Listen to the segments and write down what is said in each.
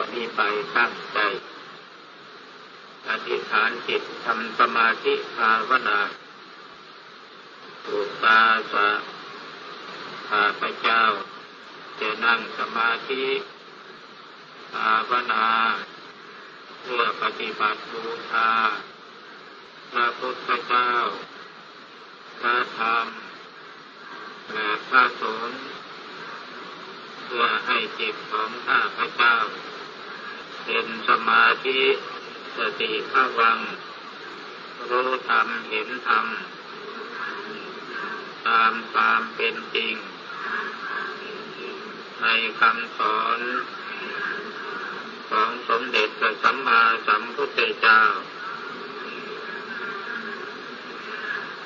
วันนี้ไปตั้งใจ อธิษฐานจิตทำสมาธิภาวนาอุตาสะข้าพเจ้า จะนั่งสมาธิภาวนา เพื่อปฏิบัติบูชาพระพุทธเจ้า พระธรรม และพระสงฆ์เพื่อให้จิตของข้าพเจ้า เป็นสมาธิสติภาวัง รู้ธรรมเห็นธรรม ตามความเป็นจริง ในคำสอนของสมเด็จพระสัมมาสัมพุทธเจ้า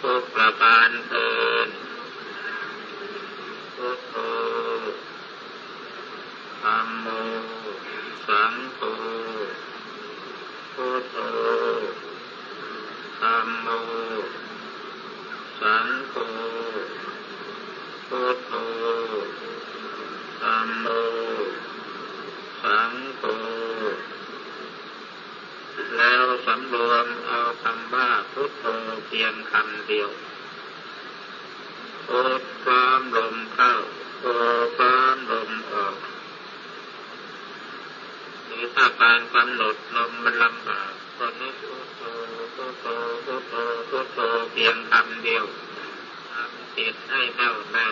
ทุกประการเทินพุทโธธรรมโม สังโฆพุทโธธรรมโมสังโฆพุทโธธรรมโมสังโฆแล้วสำรวมเอาคำว่าพุทโธเพียงคำเดียวพุทความลมเข้าโธความลม รือถ้าการกำหนดลมมันลำบากก็นึกพุทโธพุทโธพุทโธพุทโธเพียงคำเดียวทำจิตให้แน่วแน่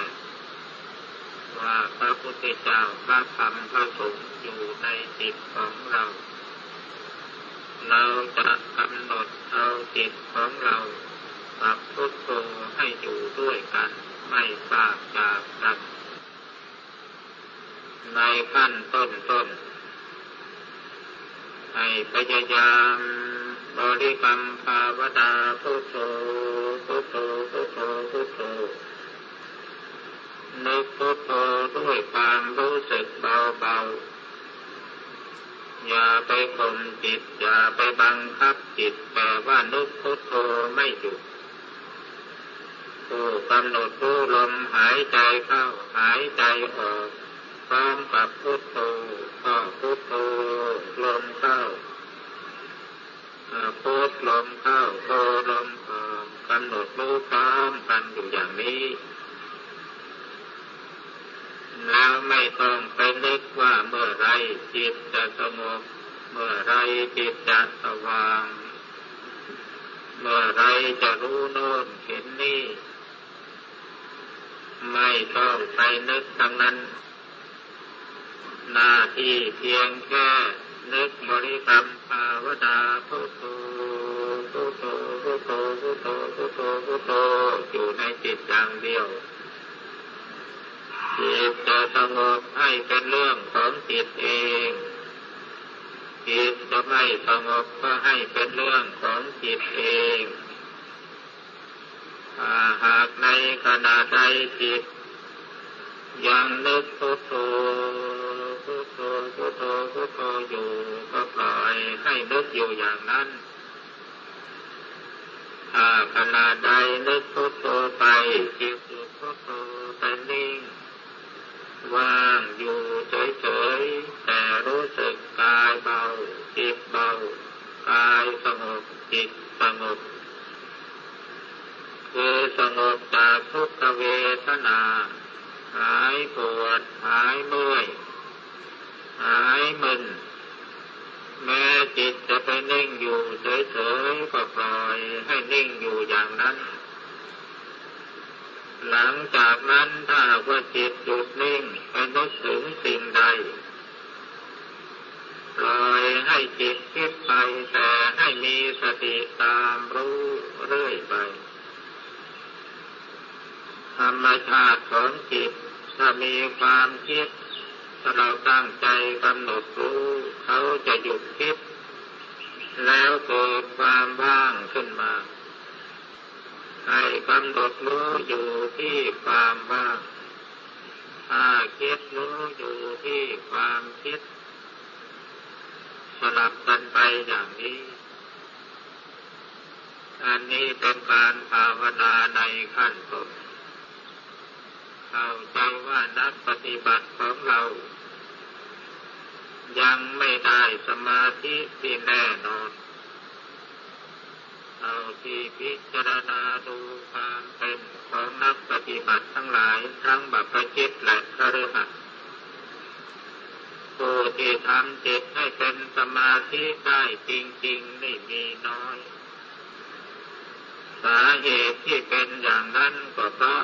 ว่าพระพุทธเจ้าพระธรรมพระสงฆ์อยู่ในจิตของเรา เราจะกำหนดเอาจิตของเรากับพุทโธให้อยู่ด้วยกัน ไม่ปากจากกันในขั้นต้นต้น ให้พยายามบริกรรมภาวนาพุทโธพุทโธพุทโธพุทโธนึกพุทโธด้วยความรู้สึกเบาๆอย่าไปข่มจิตอย่าไปบังคับจิตแต่ว่านึกพุทโธไม่หยุดผู้กำหนดรู้ลมหายใจเข้าหายใจออก พร้อมกับพุทโธก็พุทโธลมเข้าพุทลมเข้าโธลมออกกำหนดรู้พร้อมกันอยู่อย่างนี้แล้วไม่ต้องไปนึกว่าเมื่อไรจิตจะสงบเมื่อไรจิตจะสว่าง เมื่อไรจะรู้โน่นเห็นนี่ ไม่ต้องไปนึกทั้งนั้น หน้าที่เพียงแค่นึกบริกรรมภาวนาพุทโธพุทโธพุทโธพุทโธพุทโธพุทโธอยู่ในจิตอย่างเดียวจิตจะสงบให้เป็นเรื่องของจิตเองจิตจะไม่สงบก็ให้เป็นเรื่องของจิตเองถ้าหากในขณะใดจิตยังนึกพุทโธ พุทโธพุทโธพุทโธอยู่ก็ปล่อยให้นึกอยู่อย่างนั้นถ้าขณะใดนึกพุทโธไปจิตหยุดพุทโธไปนิ่งว่างอยู่เฉยๆแต่รู้สึกกายเบาจิตเบากายสงบจิตสงบคือสงบจากทุกขเวทนา หายปวดหายเมื่อย หายมึนแม้จิตจะไปนิ่งอยู่เฉยๆก็ปล่อยให้นิ่งอยู่อย่างนั้น หลังจากนั้นถ้าว่าจิตหยุดนิ่งไปนึกถึงสิ่งใดปล่อยให้จิตคิดไปแต่ให้มีสติตามรู้เรื่อยไป ธรรมชาติของจิตถ้ามีความคิด ถ้าเราตั้งใจกำหนดรู้เขาจะหยุดคิด แล้วเกิดความว่างขึ้นมาให้กำหนดรู้อยู่ที่ความว่างถ้าคิดรู้อยู่ที่ความคิดสลับกันไปอย่างนี้ อันนี้เป็นการภาวนาในขั้นต้น เข้าใจว่านักปฏิบัติของเรา ยังไม่ได้สมาธิที่แน่นอนเอาที่พิจารณาดูความเป็นของนักปฏิบัติทั้งหลายทั้งบัพจิตและคฤหัสถ์ผู้ที่ทำจิตให้เป็นสมาธิได้จริงๆนี่มีน้อย สาเหตุที่เป็นอย่างนั้นก็เพราะ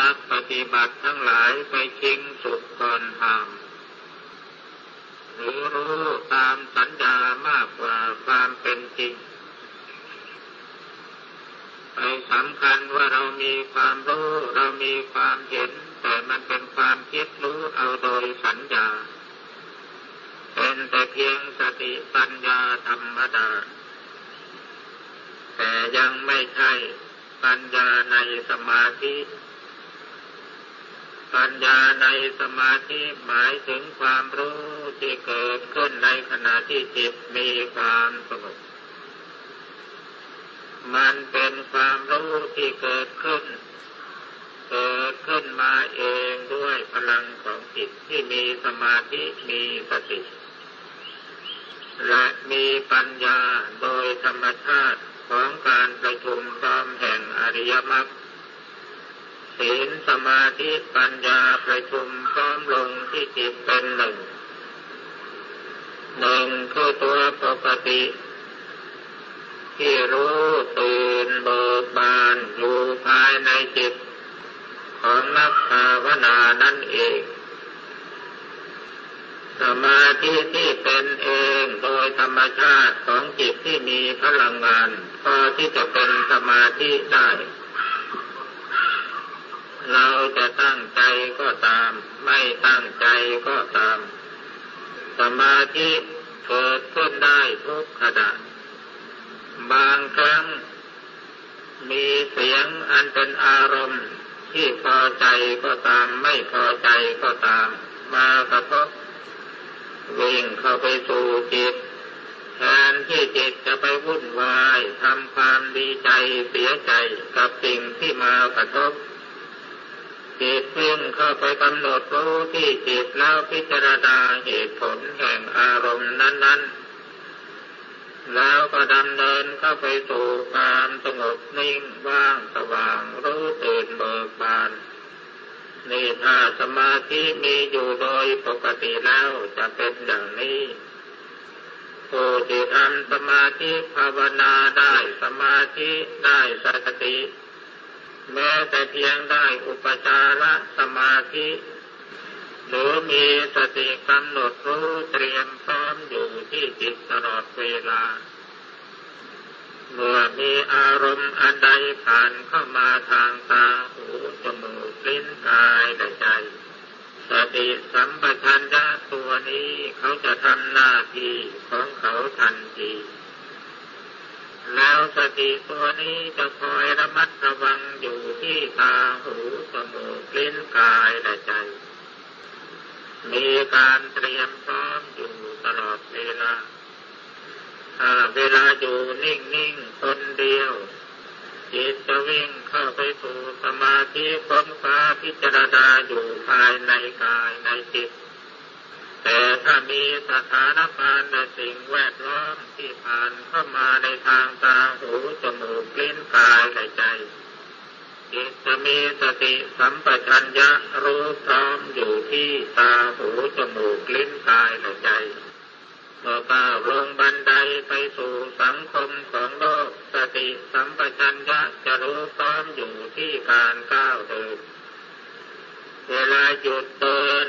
นักปฏิบัติทั้งหลายไปชิงสุขก่อนทำหรือรู้ตามสัญญามากกว่าความเป็นจริง ไปสำคัญว่าเรามีความรู้เรามีความเห็น แต่มันเป็นความคิดรู้เอาโดยสัญญา เป็นแต่เพียงสติปัญญาธรรมดา แต่ยังไม่ใช่ปัญญาในสมาธิ ปัญญาในสมาธิหมายถึงความรู้ที่เกิดขึ้นในขณะที่จิตมีความสงบ มันเป็นความรู้ที่เกิดขึ้น เกิดขึ้นมาเองด้วยพลังของจิตที่มีสมาธิมีสติ และมีปัญญาโดยธรรมชาติของการประชุมพร้อมแห่งอริยมรรค ศีลสมาธิปัญญาประชุมพร้อมลงที่จิตเป็นหนึ่งหนึ่งคือตัวปกติ ที่รู้ตื่นเบิกบานอยู่ภายในจิต ของนักภาวนานั่นเองสมาธิที่เป็นเองโดยธรรมชาติของจิตที่มีพลังงานพอที่จะเป็นสมาธิได้ เราจะตั้งใจก็ตาม ไม่ตั้งใจก็ตาม สมาธิเกิดขึ้นได้ทุกขณะบางครั้ง มีเสียงอันเป็นอารมณ์ที่พอใจก็ตาม ไม่พอใจก็ตาม มากระทบวิ่งเข้าไปสู่จิตแทนที่จิตจะไปวุ่นวายทำความดีใจเสียใจกับสิ่งที่มากระทบ จิตวิ่งเข้าไปกำหนดรู้ที่จิตแล้วพิจารณาเหตุผลแห่งอารมณ์นั้น ๆ แล้วก็ดำเนินเข้าไปสู่ความสงบนิ่งว่างสว่างรู้ตื่นเบิกบานนี่ถ้าสมาธิมีอยู่โดยปกติแล้วจะเป็นอย่างนี้ผู้ที่ทำสมาธิภาวนาได้สมาธิได้สติ แม้แต่เพียงได้อุปจารสมาธิ หรือมีสติกำหนดรู้เตรียมพร้อมอยู่ที่จิตตลอดเวลา เมื่อมีอารมณ์อันใดผ่านเข้ามาทางตาหูจมูกลิ้นกายและใจ สติสัมปชัญญะตัวนี้เขาจะทำหน้าที่ของเขาทันที แล้วสติตัวนี้จะคอยระมัดระวังอยู่ที่ตาหูจมูกลิ้นกายและใจ มีการเตรียมพร้อมอยู่ตลอดเวลาถ้าเวลาอยู่นิ่งๆคนเดียวจิตจะวิ่งเข้าไปสู่สมาธิค้นคว้าพิจารณาอยู่ภายในกายในจิต แต่ถ้ามีสถานการณ์และสิ่งแวดล้อมที่ผ่านเข้ามาในทางตาหูจมูกลิ้นกายและใจจิตจะมีสติสัมปชัญญะรู้พร้อมอยู่ที่ตาหูจมูกลิ้นกายและใจเมื่อก้าวลงบันไดไปสู่สังคมของโลกสติสัมปชัญญะจะรู้พร้อมอยู่ที่การก้าวเดินเวลาหยุดเดิน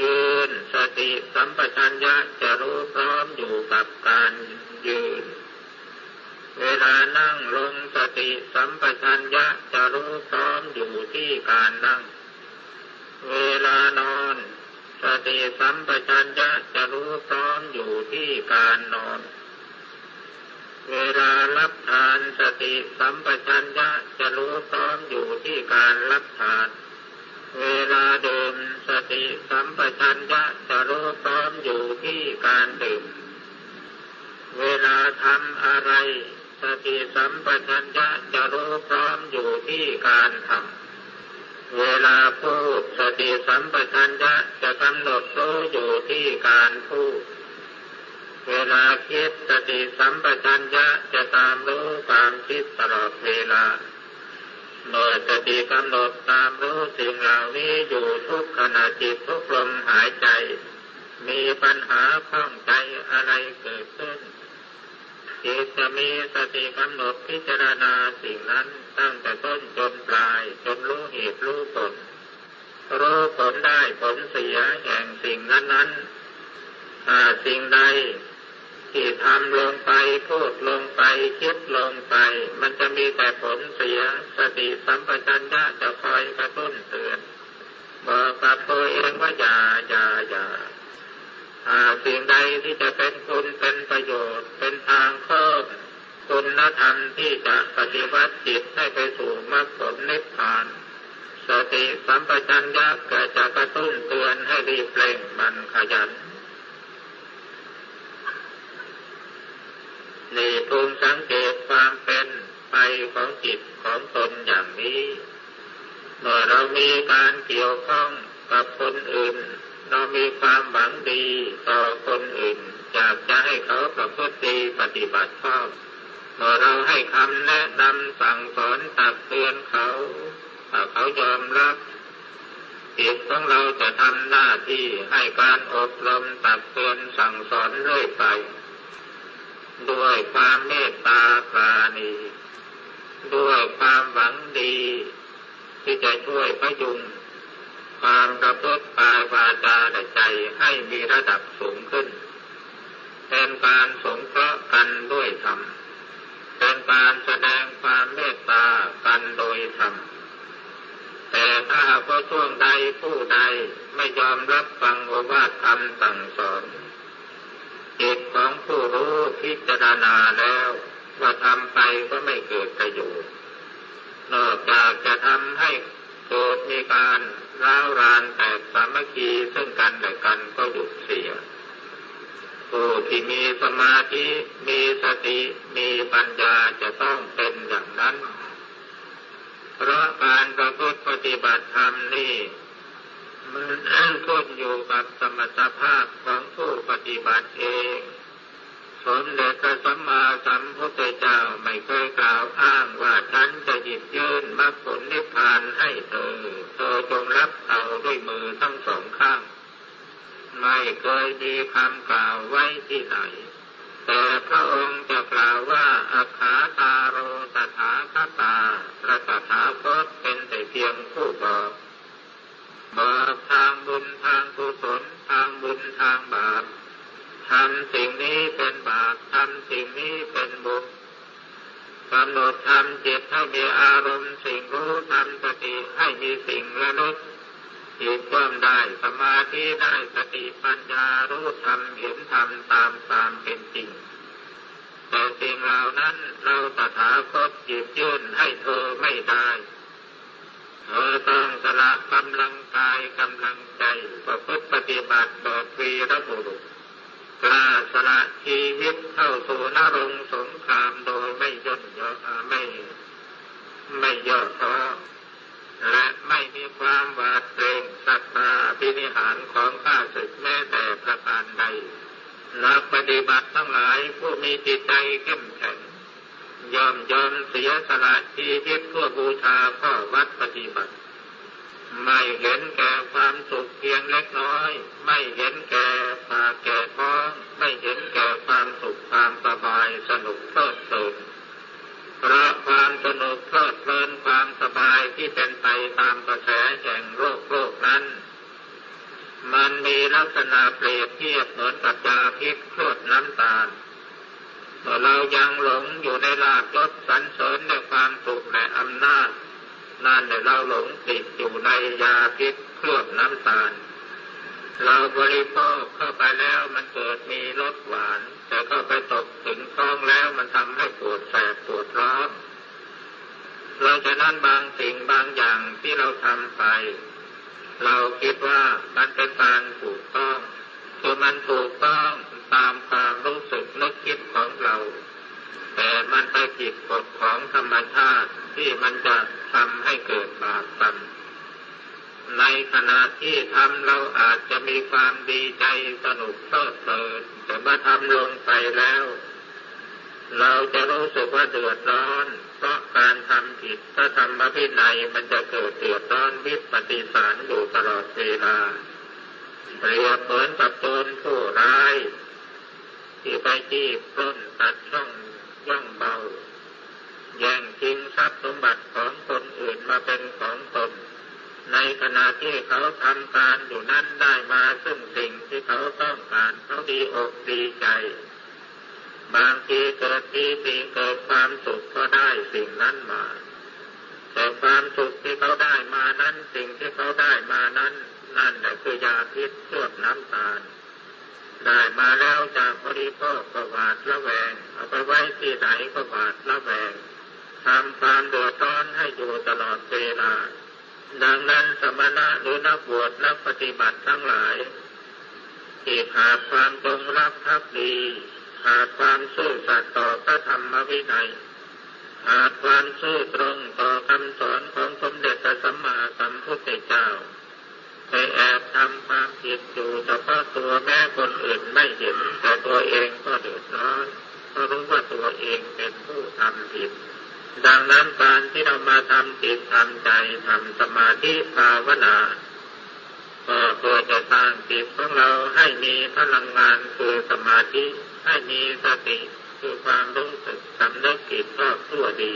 ยืนสติสัมปชัญญะจะรู้พร้อมอยู่กับการยืน เวลานั่งลงสติสัมปชัญญะจะรู้พร้อมอยู่ที่การนั่ง เวลานอนสติสัมปชัญญะจะรู้พร้อมอยู่ที่การนอน เวลารับทานสติสัมปชัญญะจะรู้พร้อมอยู่ที่การรับทาน เวลาเดื่มส ติสัมปชัญญะจะรู้พร้อมอยู่ที่การดื่ม เวลาทำอะไร สติสัมปชัญญะจะรู้พร้อมอยู่ที่การทำ เวลาพูดสติสัมปชัญญะจะกำหนดรู้อยู่ที่การพูด เวลาคิดสติสัมปชัญญะจะตามรู้ความคิดตลอดเวลา เมื่อสติกำหนดตามรู้สิ่งเหล่านี้อยู่ทุกขณะจิตทุกลมหายใจ มีปัญหาข้องใจอะไรเกิดขึ้นจิตจะมีสติกำหนดพิจารณาสิ่งนั้นตั้งแต่ต้นจนปลายจนรู้เหตุรู้ผลรู้ผลได้ผลเสียแห่งสิ่งนั้นนั้นสิ่งใด ที่ทำลงไปพูดลงไปคิดลงไป มันจะมีแต่ผลเสียสติสัมปชัญญะจะคอยกระตุ้นเตือนบอกกับตัวเองว่าอย่าอย่าอย่าสิ่งใดที่จะเป็นคุณเป็นประโยชน์ เป็นทางเพิ่มคุณธรรมที่จะปฏิวัติจิตให้ไปสู่มรรคผลนิพพาน สติสัมปชัญญะก็จะกระตุ้นเตือนให้รีบเร่งมันขยันทูงสังเกตความเป็นไปของจิตของตนอย่างนี้ เรามีการเกี่ยวข้องกับคนอื่น เรามีความหวังดีต่อคนอื่น อยากจะให้เขาประพฤติปฏิบัติชอบเมื่อเราให้คำแนะนำสั่งสอนตักเตือนเขาถ้าเขายอมรับจิตของเราจะทำหน้าที่ให้การอบรมตักเตือนสั่งสอนเรื่อยไป ด้วยความเมตตาปราณี ด้วยความหวังดี ที่จะช่วยพยุงความกระพฤติกายวาจาและใจให้มีระดับสูงขึ้น เป็นการสงเคราะห์กันด้วยธรรม เป็นการแสดงความเมตตากันโดยธรรม แต่ถ้าหากว่าช่วงใดผู้ใดไม่ยอมรับฟังโอวาทธรรมสั่งสอนจิตของผู้รู้พิจารณาแล้วว่าทำไปก็ไม่เกิดประโยชน์ นอกจากจะทำให้เกิดมีการร้าวรานแตกสามัคคีซึ่งกันและกันก็หยุดเสียผู้ที่มีสมาธิมีสติมีปัญญาจะต้องเป็นอย่างนั้น เพราะการประพฤติปฏิบัติธรรมนี่มันขึ้นอยู่กับสมรรถภาพของผู้ปฏิบัติเองสมเด็จพระสัมมาสัมพุทธเจ้าไม่เคยกล่าวอ้างว่าฉัน หยิบยื่นมรรคผลนิพพานให้เธอ เธอจงรับเอาด้วยมือทั้งสองข้าง ไม่เคยมีคำกล่าวไว้ที่ไหน แต่พระองค์จะกล่าวว่าอาคาตาโรตถาคตาพระตถาคตเป็นแต่เพียงผู้บอกบอกทางบุญทางกุศลทางบุญทางบาปทำสิ่งนี้เป็นบาปทำสิ่งนี้เป็นบุญ กำหนดทำจิตให้มีอารมณ์สิ่งรู้ทำสติให้มีสิ่งระลึกจิตความได้สมาธิได้สติปัญญารู้ทำเห็นทำตามตามเป็นจริงแต่สิ่งเหล่านั้นเราตถาคตจิตยื่นให้เธอไม่ได้เธอต้องสละกำลังกายกำลังใจประพฤติปฏิบัติแบบวีรบุรุษ กล้าสละชีวิตเข้าสู่นรงสงครามโดยไม่ย่นย่อไม่ไม่ย่อท้อและไม่มีความหวาดเกรงสัตตาพินิหารของข้าศึกแม้แต่ประการใดนักปฏิบัติทั้งหลายผู้มีจิตใจเข้มแข็งยอมยอมเสียสละชีวิตเพื่อบูชาข้อวัดปฏิบัติ ไม่เห็นแก่ความสุขเพียงเล็กน้อย ไม่เห็นแก่ปาแก่ท้อง ไม่เห็นแก่ความสุขความสบายสนุกเพลิดเพลินเพราะความสนุกเพลิดเพลินความสบายที่เป็นไปตามกระแสแห่งโลกโลกนั้น มันมีลักษณะเปรียบเทียบเหมือนกับยาพิษเคลือบน้ำตาลเมื่อเรายังหลงอยู่ในลาบยศสันเสริญในความสุขและอำนาจ นั่นเราหลงติดอยู่ในยาพิษเคลือบน้ำตาล เราบริโภคเข้าไปแล้วมันเกิดมีรสหวาน แต่ก็ไปตกถึงท้องแล้วมันทำให้ปวดแสบปวดร้อนเราจะนั้นบางสิ่งบางอย่างที่เราทำไป เราคิดว่ามันเป็นการถูกต้องคือมันถูกต้องตามความรู้สึกนึกคิดของเรา แต่มันไปผิดกฎของธรรมชาติที่มันจะทำให้เกิดบาปกรรมในขณะที่ทำเราอาจจะมีความดีใจสนุกเพลิดเพลินแต่เมื่อทำลงไปแล้ว เราจะรู้สึกว่าเดือดร้อน เพราะการทำผิดถ้าทำมาพินัยมันจะเกิดเดือดร้อนวิปฏิสารอยู่ตลอดเวลาเปรียบเหมือนกับโจรผู้ร้าย ที่ไปจีบปล้นตัดช่อง ย่องเบา แย่งชิงทรัพย์สมบัติของคนอื่นมาเป็นของตน ในขณะที่เขาทำการอยู่นั้นได้มาซึ่งสิ่งที่เขาต้องการเขาดีอกดีใจ บางทีเกิดปีติเกิดความสุขก็ได้สิ่งนั้นมาแต่ความสุขที่เขาได้มานั้น สิ่งที่เขาได้มานั้น นั่นแหละคือยาพิษเชื่อมน้ำตาล จากบริโภคก็หวาดละแวง เอาไปไว้ที่ไหนก็หวาดละแวงทำความเดือดร้อนให้อยู่ตลอดเวลา ดังนั้นสมณะหรือนักบวชนักปฏิบัติทั้งหลายที่ขาดความตรงรักภักดีขาดความซื่อสัตย์ต่อพระธรรมวินัยขาดความซื่อตรงต่อคำสอนของสมเด็จพระสัมมาสัมพุทธเจ้า ไปแอบทำความผิดอยู่เฉพาะตัวแม่คนอื่นไม่เห็นแต่ตัวเองก็เดือดร้อนเพราะรู้ว่าตัวเองเป็นผู้ทำผิด ดังนั้นการที่เรามาทำจิตทำใจทำสมาธิภาวนาก็เพื่อจะสร้างจิตของเราให้มีพลังงานคือสมาธิให้มีสติคือความรู้สึกสำนึกผิดชอบชั่วดี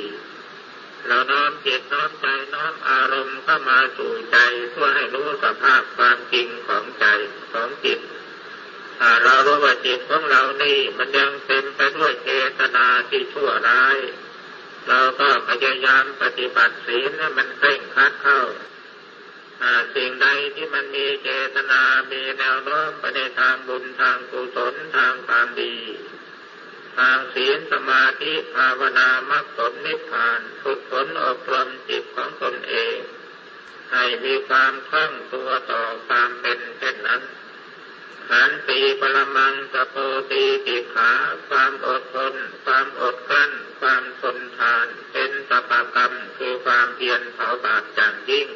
เราน้อมจิตน้อมใจน้อมอารมณ์เข้ามาสู่ใจเพื่อให้รู้สภาพความจริงของใจของจิตถ้าเรารู้ว่าจิตของเรานี่มันยังเต็มไปด้วยเจตนาที่ชั่วร้ายเราก็พยายามปฏิบัติศีลให้มันเร่งคัดเข้าสิ่งใดที่มันมีเจตนา มีแนวโน้มไปในทางบุญทางกุศลทางความดี ทางศีลสมาธิภาวนามรรคผลนิพพานฝึกฝนอบรมจิตของตนเอง ให้มีความคล่องตัวต่อความเป็นเช่นนั้นขันตีปรมังสโปตีติขาความอดทน ความอดกลั้น ความทนทาน เป็นสปากรรมคือความเพียรเผาบาปอย่างยิ่ง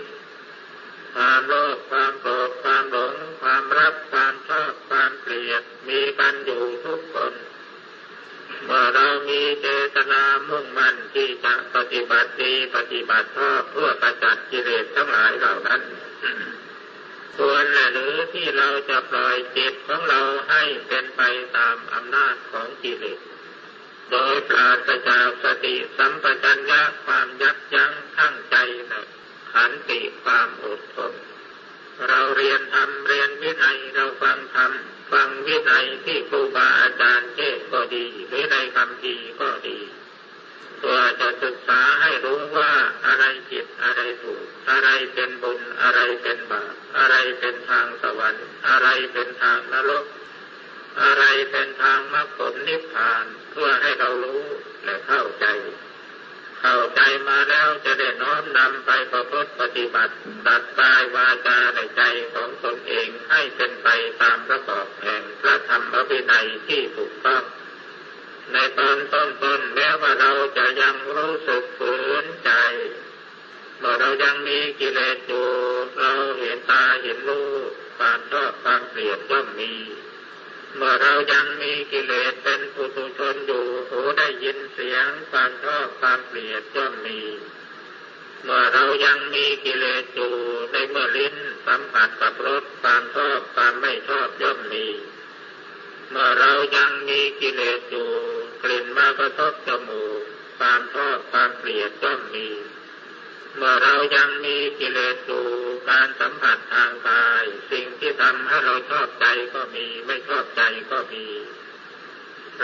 ความโลภความโกรธความหลง ความรักความชอบความเกลียดมีกันอยู่ มื่อเรามีเจตนามุ่งมั่นที่จะปฏิบัติดีปฏิบัติชอบเพื่อประจัดกิเลสทั้งหลายเหล่านั้นควรหรือที่เราจะปล่อยจิตของเราให้เป็นไปตามอำนาจของกิเลสโดยปราศจากสติสัมปชัญญะความยับยั้งทั้งใจนะขันติความอดทนเราเรียนทำเรียนวินัยเราฟังธรรม ฟังวินัยที่ครูบาอาจารย์เทศก็ดีหรือในคำพีก็ดีเพื่อจะศึกษาให้รู้ว่าอะไรผิดอะไรถูก อะไรเป็นบุญอะไรเป็นบาปอะไรเป็นทางสวรรค์อะไรเป็นทางนรก อะไรเป็นทางมรรคผลนิพพานเพื่อให้เรารู้และเข้าใจ เข้าใจมาแล้วจะได้น้อมนำไปประพฤติปฏิบัติตัดกายวาจาในใจของตนเองให้เป็นไปตามประกอบแห่งพระธรรมวินัยที่ถูกต้อง ในตอนต้นๆแม้ว่าเราจะยังรู้สึกฝืนใจเมื่อเรายังมีกิเลสอยู่เราเห็นตาเห็นรูปความชอบความเกลียดย่อมมี เมื่อเรายังมีกิเลสเป็นปุถุชนอยู่หูได้ยินเสียงความชอบความเกลียดย่อมมี เมื่อเรายังมีกิเลสอยู่ในเมื่อลิ้นสัมผัสกับรสความชอบความไม่ชอบย่อมมี เมื่อเรายังมีกิเลสอยู่กลิ่นมากระทบจมูกความชอบความเกลียดย่อมมี เมื่อเรายังมีกิเลสอยู่การสัมผัสทางกาย สิ่งที่ทำให้เราชอบใจก็มีไม่ชอบใจก็มี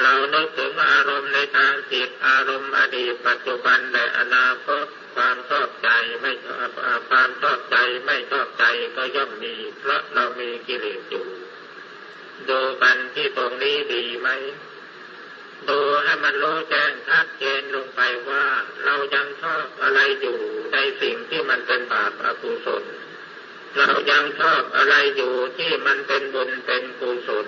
เรานึกถึงอารมณ์ในทางจิตอารมณ์อดีตปัจจุบันและอนาคตความชอบใจไม่ชอบความชอบใจไม่ชอบใจก็ย่อมมีเพราะเรามีกิเลสอยู่ดูกันที่ตรงนี้ดีไหม ดูให้มันรู้แจ้งชัดเจนลงไปว่าเรายังชอบอะไรอยู่ในสิ่งที่มันเป็นบาปอกุศล เรายังชอบอะไรอยู่ที่มันเป็นบุญเป็นกุศล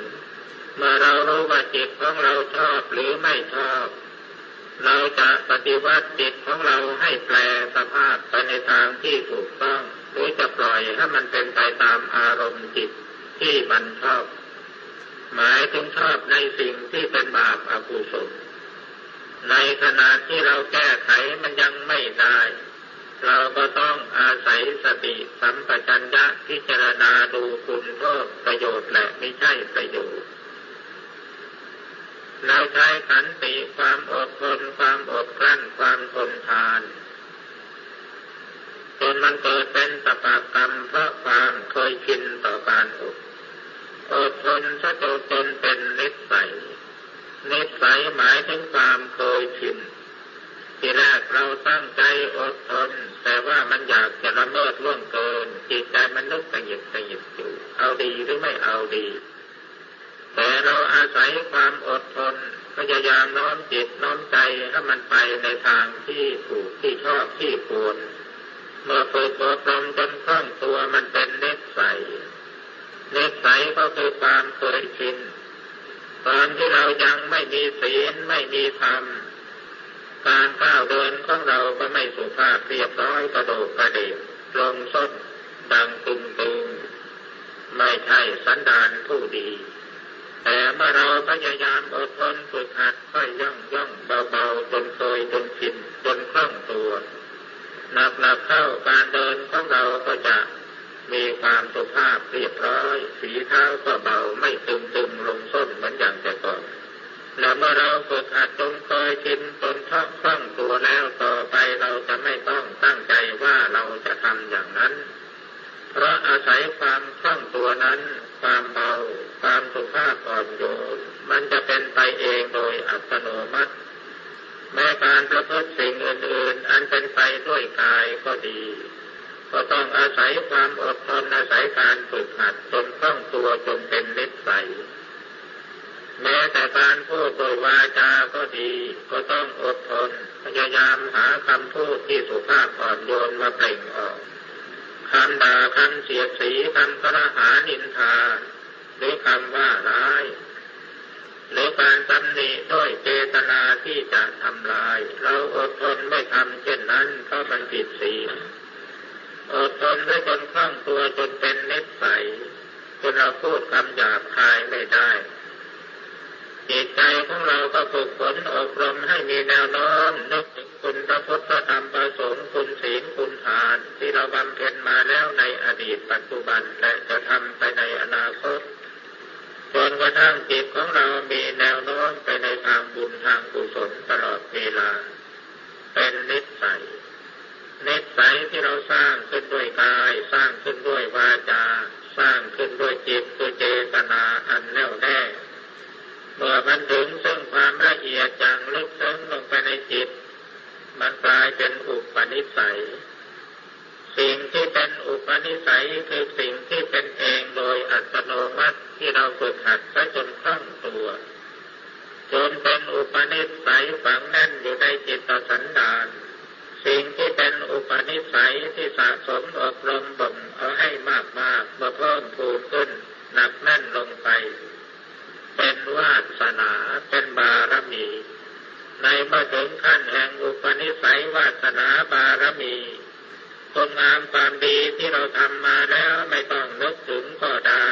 เมื่อเรารู้ว่าจิตของเราชอบหรือไม่ชอบ เราจะปฏิวัติจิตของเราให้แปลสภาพไปในทางที่ถูกต้อง หรือจะปล่อยให้มันเป็นไปตามอารมณ์จิตที่มันชอบ หมายถึงชอบในสิ่งที่เป็นบาปอกุศลในขณะที่เราแก้ไขมันยังไม่ได้ เราก็ต้องอาศัยสติสัมปชัญญะพิจารณาดูคุณโทษประโยชน์และไม่ใช่ประโยชน์เราใช้ขันติความอดทนความอดกลั้นความทนทานจนมันเกิดเป็นตปากรรมเพราะความเคยชินต่อการอด นซะจนจนเป็นนิสัยนิสัยหมายถึงความเคยชินทีแรกเราตั้งใจอดทนแต่ว่ามันอยากจะละเมิดล่วงเกินจิตใจมันนึกตะหยิบตะหยิบอยู่เอาดีหรือไม่เอาดี แต่เราอาศัยความอดทนพยายามน้อมจิตน้อมใจให้มันไปในทางที่ถูกที่ชอบที่ควรเมื่อฝึกอบรมจนคล่องตัวมันเป็นเนสใส นสใสก็คือความเคยชินตอนที่เรายังไม่มีศีลไม่มีธรรมการก้าวเดินของเราก็ไม่สุภาพเรียบร้อยกระโดดกระเดกลงส้นดังตุงตุงไม่ใช่สันดานผู้ดี แต่เมื่อเราพยายามอดทนฝึกหัดค่อยย่องย่องเบาๆจนเคยจนชินจนคล่องตัวหนักหนักเข้าการเดินของเราก็จะ มีความสุภาพเรียบร้อย สีเท้าก็เบาไม่ตึงตึงลงส้นเหมือนอย่างแต่ก่อนและเมื่อเราฝึกหัดจนเคยชินจนท่องคล่องตัวแล้วต่อไปเราจะไม่ต้องตั้งใจว่าเราจะทำอย่างนั้น เพราะอาศัยความคล่องตัวนั้น ความเบาความสุภาพอ่อนโยนมันจะเป็นไปเองโดยอัตโนมัติแม้การประพฤติสิ่งอื่นๆ อันเป็นไปด้วยกายก็ดี ก็ต้องอาศัยความอดทนอาศัยการฝึกหัดจนคล่องตัวจนเป็นนิสัยแม้แต่การพูดวาจาก็ดี ก็ต้องอดทนพยายามหาคำพูดที่สุภาพอ่อนโยนมาเปล่งออกคำด่าคำเสียดสีคำกระหานินทา หรือคำว่าร้าย หรือการตำหนิด้วยเจตนาที่จะทำลาย เราอดทนไม่ทำเช่นนั้นเพราะมันผิดศีล อดทนด้วยจนคล่องตัวจนเป็นเน็ตใสจนเราพูดคำหยาบคายไม่ได้จิตใจของเราก็ฝึกฝนอบรมให้มีแนวโน้มนึกถึงคุณพระพุทธธรรมประสงค์คุณศีลคุณทาน ที่เราบำเพ็ญมาแล้วในอดีตปัจจุบันและจะทำไปในอนาคตจนกระทั่งจิตของเรามีแนวโน้มไปในทางบุญทางกุศลตลอดเวลา เป็นนิสัย นิสัยที่เราสร้างขึ้นด้วยกาย สร้างขึ้นด้วยวาจา สร้างขึ้นด้วยจิตด้วยเจตนาอันแน่วแน่เมื่อมันถึงซึ่งความละเอียดจางลึกซึ้งลงไปในจิต มันกลายเป็นอุปนิสัย สิ่งที่เป็นอุปนิสัยคือสิ่งที่เป็นเองโดยอัตโนมัติที่เราฝึกหัดซะจนคล่องตัวจนเป็นอุปนิสัยฝังแน่นอยู่ในจิตสันดาน สิ่งที่เป็นอุปนิสัยที่สะสมอบรมบ่มเอาให้มากมากมาเพิ่มพูนขึ้นหนักแน่นลงไป เป็นวาสนาเป็นบารมี ในเมื่อถึงขั้นแห่งอุปนิสัยวาสนาบารมีคุณงามความดีที่เราทำมาแล้วไม่ต้องนึกถึงก็ได้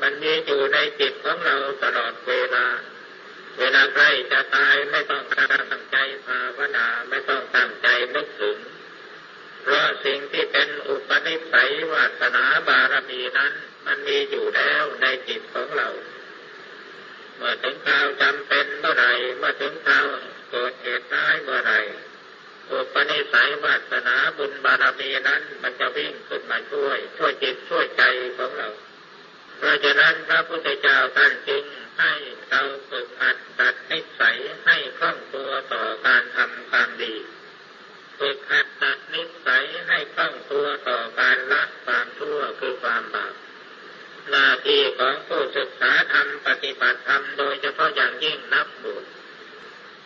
มันมีอยู่ในจิตของเราตลอดเวลา เวลาใกล้จะตายไม่ต้องตั้งใจภาวนาไม่ต้องตั้งใจนึกถึง เพราะ สิ่งที่เป็นอุปนิสัยวาสนาบารมีนั้น มันมีอยู่แล้วในจิตของเรา เมื่อถึงคราวจำเป็นเมื่อไรเมื่อถึงคราวเกิดเหตุร้ายเมื่อไรอุปนิสัยวาสนาบุญบารมีนั้น มันจะวิ่งขึ้นมาช่วย ช่วยจิตช่วยใจของเรา เพราะฉะนั้นพระพุทธเจ้าท่านจึงให้เราฝึกหัดตัดนิสัยให้คล่องตัวต่อการทำความดีฝึกหัดตัดนิ สัยให้องตัวต่อการละความชั่วคือความบาปหน้าที่ของผู้ศึกษาธรรมปฏิบัติธรรมโดยเฉพาะอย่างยิ่งนับบุญ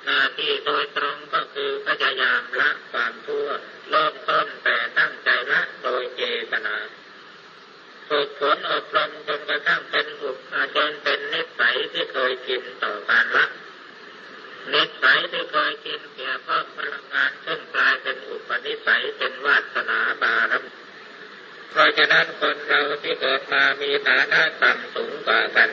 หน้าที่โดยตรงก็คือพยายามละความทั่วเริ่มต้นแต่ตั้งใจละโดยเจตนาฝึกฝนอบรมจนกระทั่งเป็นอุปจนเป็นนิสัยที่เคยกินต่อการละนิสัยที่เคยกินเกี่ยวกับพลังงานจน กลายเป็นอุปนิสัยเป็นวาสนาบารมีฐานะต่ำสูงกว่ากัน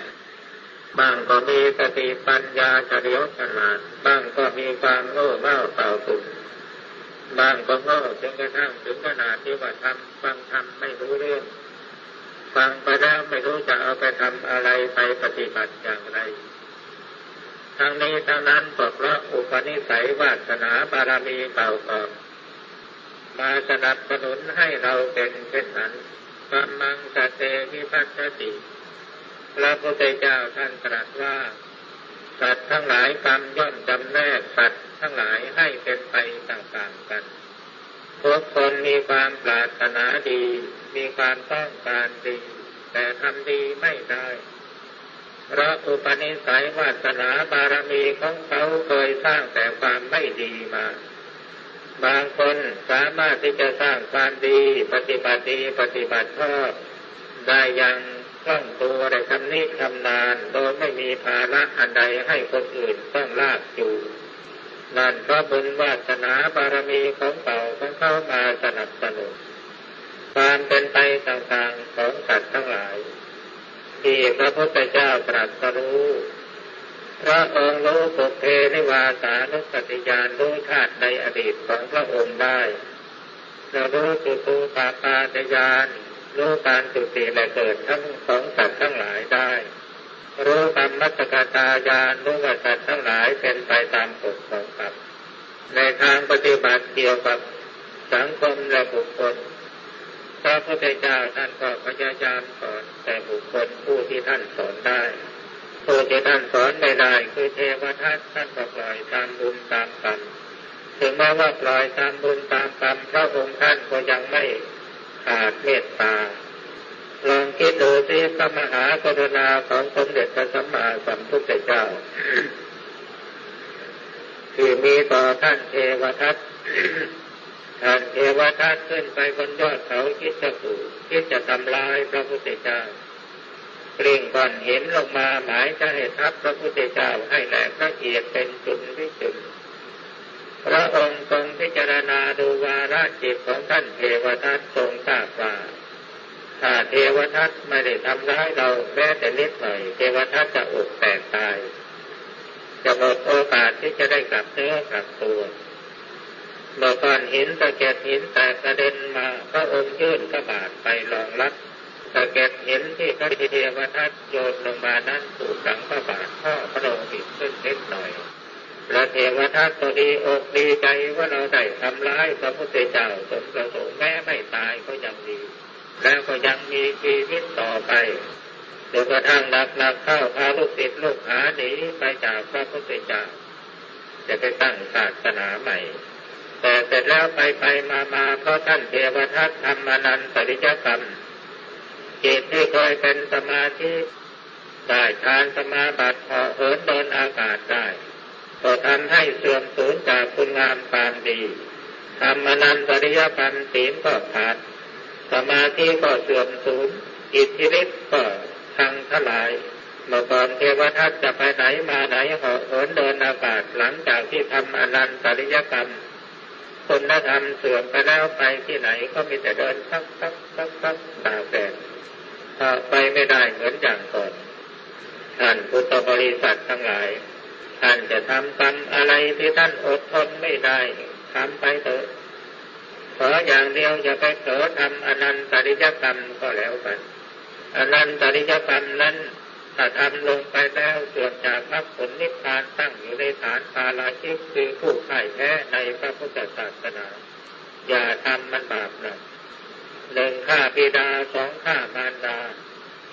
บางก็มีสติปัญญาเฉลียวฉลาดบางก็มีความโง่เม่าเต่าตุ่มบางก็โง่จนกระทั่งถึงขนาดที่ว่าทำฟังทำไม่รู้เรื่องฟังไปแล้วไม่รู้จะเอาไปทำอะไรไปปฏิบัติอย่างไรทั้งนี้ทั้งนั้นก็เพราะอุปนิสัยวาสนาบารมีเก่าก่อน มาสนับสนุนให้เราเป็นเช่นนั้นกำมังสเตวิพัชติพระพุทธเจ้าท่านตรัสว่าสัตว์ทั้งหลายกรรมย่อมจำแนกสัตว์ทั้งหลายให้เป็นไปต่างๆกันทุกคนมีความปรารถนาดี มีความต้องการดี แต่ทำดีไม่ได้เพราะอุปนิสัยวาสนาบารมีของเขาเคยสร้างแต่ความไม่ดีมา บางคนสามารถที่จะสร้างความดี ปฏิบัติดีปฏิบัติชอบได้อย่างคล่องตัวได้ทำนิทำนาน โดยไม่มีภาระอันใดให้คนอื่นต้องลากอยู่นั่นก็บุญวาสนาบารมีของเก่าของเขามาสนับสนุนความเป็นไปต่างๆของสัตว์ทั้งหลาย ที่พระพุทธเจ้าตรัสรู้ พระองค์รู้ปุเพนิวาสานุสติญาณรู้ชาติในอดีตของพระองค์ได้เรารู้จุตูปาปาตญาณรู้การจุติและเกิดทั้งของสัตว์ทั้งหลายได้ รู้กรรมมัตกตาญาณรู้ว่าสัตว์ทั้งหลายเป็นไปตามกฎของกรรมในทางปฏิบัติเกี่ยวกับสังคมและบุคคลพระพุทธเจ้าท่านก็พยายามสอนแต่บุคคลผู้ที่ท่านสอนได้ ผู้ที่ท่านสอนไม่ได้คือเทวทัตท่านก็ปล่อยตามบุญตามกรรมถึงแม้ว่าปล่อยตามบุญตามกรรมพระองค์ท่านก็ยังไม่ขาดเมตตาลองคิดดูสิพระมหากรุณาของสมเด็จพระสัมมาสัมพุทธเจ้าที่มีต่อท่านเทวทัตท่านเทวทัตขึ้นไปบนยอดเขาคิดจะขู่คิดจะทำลายพระพุทธเจ้า กลิ่งก่อนเห็นลงมาหมายจะให้ทับพระพุทธเจ้าให้แหลกพระเกียรติเป็นจุดวิจุดพระองค์ทรงพิจารณาดูวาระจิตของท่านเทวทัตทรงทราบว่าถ้าเทวทัตไม่ได้ทำร้ายเราแม้แต่นิดหน่อย เทวทัตจะอกแตกตาย จะหมดโอกาสที่จะได้กลับเนื้อกลับตัวเมื่อก่อนหินตะเกียบหินแตกกระเด็นมาพระองค์ยื่นกระบาดไปรองรับ ตะเกียบหินที่พระเทวทัตโยนลงมานั้นถูกสังกระบาดพ่อพระองค์อีกขึ้นเล็กหน่อยพระเทวทัตก็ดีอกดีใจว่าเราได้ทำร้ายพระพุทธเจ้าสมประสงค์แม้ไม่ตายก็ยังดี แล้วก็ยังมีชีวิตต่อไปจนกระทั่งหนักหนักเข้าพาลูกศิษย์ลูกหาหนีไปจากพระพุทธเจ้าจะไปตั้งศาสนาใหม่ แต่เสร็จแล้วไปไปมามาเพราะท่านเทวทัตทำมานันตริยกรรม จิตที่เคยเป็นสมาธิได้ทานสมาบัติพอเหินเดินอากาศได้ก็ทำให้เสื่อมสูญจากคุณงามความดีทำอนันตริยกรรมศีลก็ขาดสมาธิก็เสื่อมสูญอิทธิฤทธิ์ก็ทังทลาย เมื่อก่อนเทวทัตจะไปไหนมาไหนเหาะเหินเดินอากาศหลังจากที่ทำอนันตริยกรรมคุณธรรมเสื่อมไปแล้วไปที่ไหนก็มีแต่เดินซักซักซักซักตาแดด ไปไม่ได้เหมือนอย่างก่อน ท่านพุทธบริษัททั้งหลาย ท่านจะทำกรรมอะไรที่ท่านอดทนไม่ได้ทำไปเถอะขออย่างเดียวอย่าไปเผลอทำอนันตริยกรรมก็แล้วกันอนันตริยกรรมนั้นถ้าทำลงไปแล้วส่วนจากพระผลนิพพานตั้งอยู่ในฐานพาลาชิกคือผู้ไข่แท้ในพระพุทธศาสนา อย่าทำมันบาปนะ หนึ่งฆ่าบิดาสองฆ่ามารดา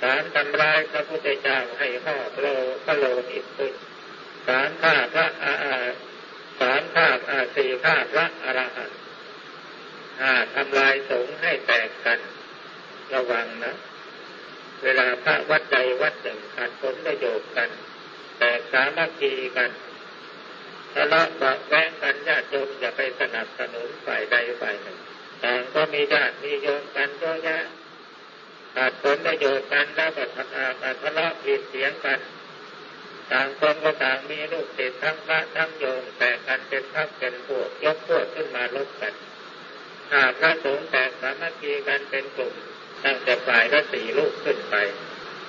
สามทำลายพระพุทธเจ้าให้ห่อโลพระโลหิตขึ้นสามข้าพระอาสามข้าอาสี่ข้าพระอรหันต์ห้าทำลายสงฆ์ให้แตกกัน ระวังนะ เวลาพระวัดใดวัดหนึ่งขาดผลประโยชน์กัน แต่สามัคคีกันทะเลาะเบาแวงกันญาติโยมอย่าไปสนับสนุนฝ่ายใดฝ่ายหนึ่ง ต่างก็มีญาติมีโยมกันเยอะแยะขาดผลประโยชน์กันแล้วก็ทะเลาะผิดเสียงกัน ต่างคนก็ต่างมีลูกศิษย์ทั้งพระทั้งโยมแต่กันเป็นพักเป็นพวกยกพวกขึ้นมาลบกันถ้าพระสงฆ์แตกสามัคคีกันเป็นกลุ่มตั้งแต่ฝ่ายละสี่ลูกขึ้นไป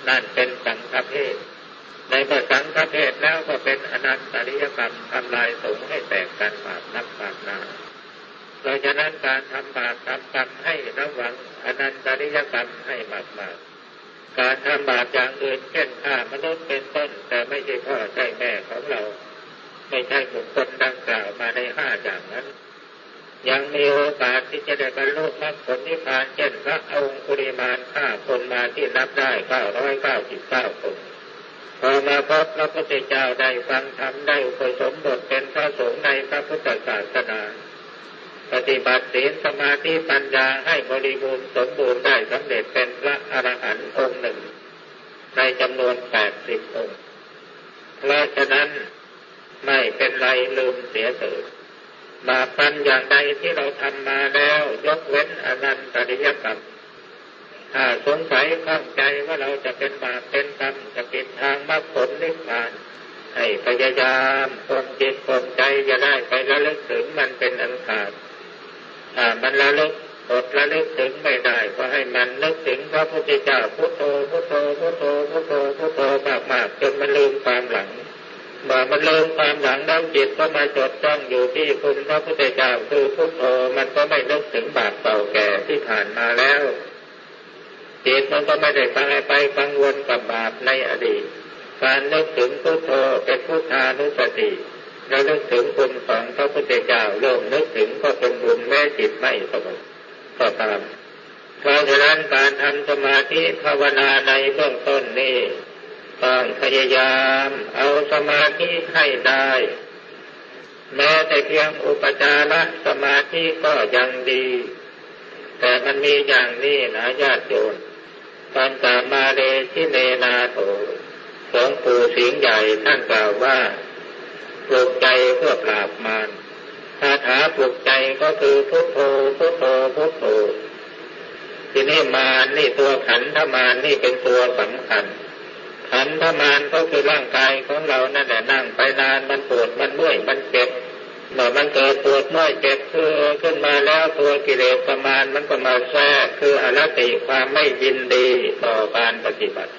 นั่นเป็นสังฆเพศในเมื่อสังฆเพศแล้วก็เป็นอนันตริยกรรมทำลายสงฆ์ให้แตกกันบาปนับบาปนา เพราะฉะนั้นการทำบาปทำกรรมให้ระวังอนันตริยกรรมให้มากมากการทำบาปอย่างอื่นเช่นฆ่ามนุษย์เป็นต้น แต่ไม่ใช่พ่อใช่แม่ของเรา ไม่ใช่บุคคลดังกล่าวมาในห้าอย่างนั้น ยังมีโอกาสที่จะได้บรรลุมรรคผลนิพพานเช่นพระองค์ปริมาณฆ่าคนมาที่นับได้เก้าร้อยเก้าสิบเก้าคนพอมาพบพระพุทธเจ้าได้ฟังธรรมได้อุปสมบทเป็นพระสงฆ์ในพระพุทธศาสนา ปฏิบัติศีลสมาธิปัญญาให้บริบูรณ์สมบูรณ์ได้สำเร็จเป็นพระอรหันต์องค์หนึ่ง ในจำนวนแปดสิบองค์ เพราะฉะนั้นไม่เป็นไรลืมเสียเถิดบาปันอย่างใดที่เราทำมาแล้ว ยกเว้นอนันตริยกรรมถ้าสงสัยข้องใจว่าเราจะเป็นบาปเป็นกรรมจะปิดทางมรรคผลนิพพานให้พยายามคงจิตคงใจจะได้ไประลึกถึงมันเป็นอันขาด ถ้ามันระลึกอดระลึกถึงไม่ได้ ก็ให้มันนึกถึงพระพุทธเจ้าพุทโธพุทโธพุทโธพุทโธพุทโธมากๆจนมันลืมความหลังเมื่อมันลืมความหลังแล้วจิตก็มาจดจ้องอยู่ที่คุณพระพุทธเจ้าคือพุทโธมันก็ไม่นึกถึงบาปเก่าแก่ที่ผ่านมาแล้วจิตมันก็ไม่ได้ไปไปกังวลกับบาปในอดีต การนึกถึงพุทโธเป็นพุทธานุสติ แล้วนึกถึงคุณของพระพุทธเจ้าเริ่มนึกถึงก็เป็นบุญแม้จิตไม่สงบก็ตามเพราะฉะนั้นการทำสมาธิภาวนาในเบื้องต้นนี้ต้องพยายามเอาสมาธิให้ได้ แม้แต่เพียงอุปจารสมาธิก็ยังดี แต่มันมีอย่างนี้นะญาติโยมปัญจามาเรชิเนนาโถหลวงปู่สิงห์ใหญ่ท่านกล่าวว่า ปลุกใจเพื่อปราบมารคาถาปลุกใจก็คือพุทโธพุทโธพุทโธทีนี้มารนี่ตัวขันธมารนี่เป็นตัวสำคัญ ขันธมารก็คือร่างกายของเรานั่นแหละนั่งไปนานมันปวดมันเมื่อยมันเจ็บเมื่อมันเกิดปวดเมื่อยเจ็บคือขึ้นมาแล้วตัวกิเลสประมาณมันก็มาแทรกคืออรติความไม่ยินดีต่อการปฏิบัติ